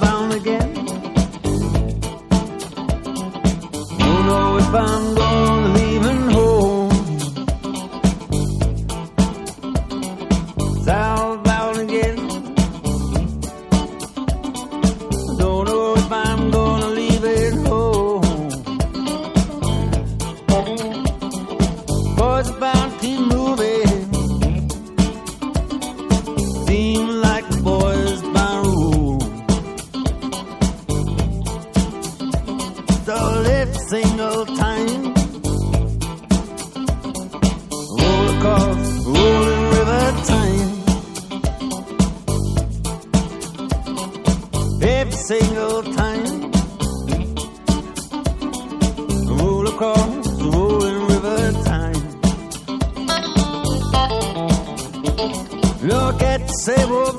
Bound again. Don't know if I'm gonna leaving home. South bound again. Don't know if I'm gonna leave it home. Boys about to Let's single time. Roll across rolling river time. Every single time. Roll across rolling river time. Look at the sailboat